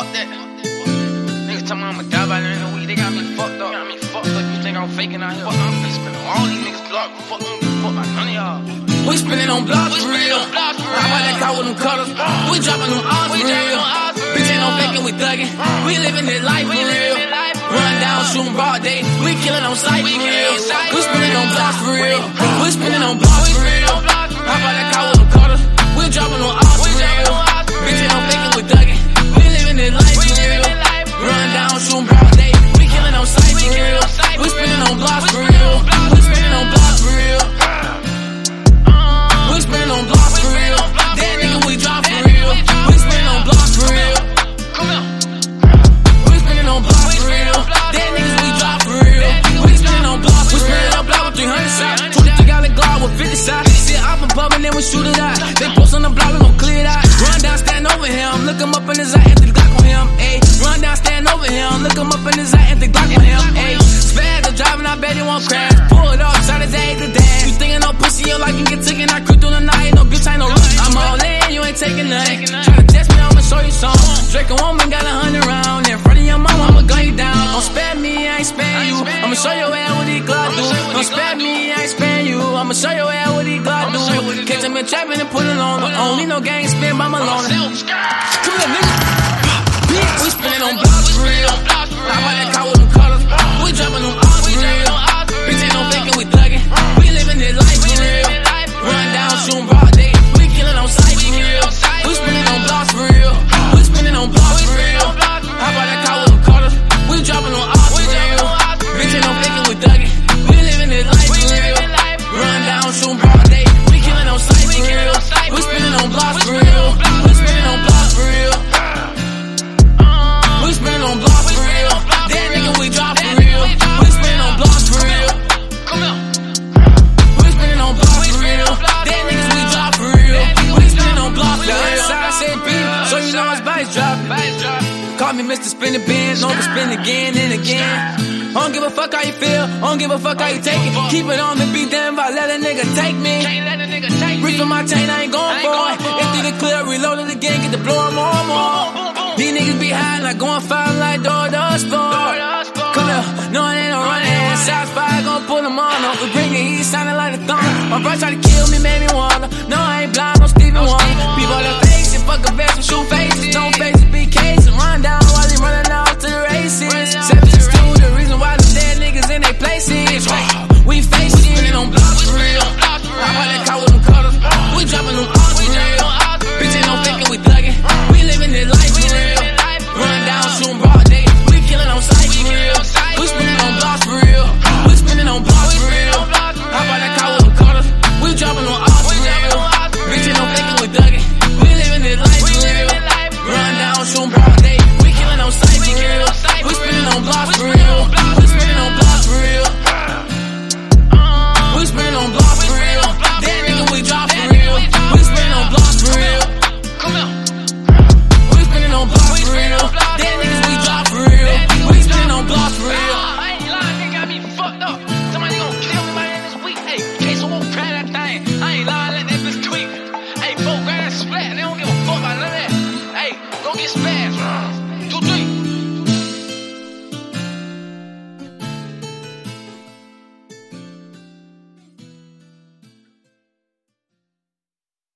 fuck that. Niggas tell me I'ma die by the weed, they got me fucked up. Got me fucked up. You think I'm faking out here? Fuck, I'm just all these niggas block. Fuck, fuck by none of y'all. We spinning on blocks for real. I by that car with them colors. We dropping them odds for real. Bitch ain't no faking, we thugging. We living this life for real. Run down, shooting broad day. We killing on sight for real. We spinning on blocks for real. We spinning on blocks for real. I by that car with won't crash. Pull it up, shot to dance. You thinking no pussy, your life can get taken. I creep through the night, no bitch, I ain't no rush. I'm all in, you ain't taking nothing. Try to test me, I'ma show you some. Drake a woman, got a hundred round. In front of your mama, I'ma gun you down. Don't spare me, I ain't spare you. I'ma show your ass what he glove do. Don't spare me, I ain't spare you. I'ma show your ass what he glove do. Catch him in trapping and put it on. Only no gang spin by Malone. me Mr. Spin the bins, on spin again and again. I don't give a fuck how you feel, I don't give a fuck how you take it. Keep it on me, be damned if I let a nigga take me. Reach for my chain, I ain't going for it. Empty the clear, reload it again, get the blower more and more. These niggas be high, like going fire, like door dust for. Come here, no, it ain't no running. Shots fired, gon' pull them on. We bring the heat, sounding like a thumb. My bro tried to kill me, made me wanna. No, I ain't blind. Dispatch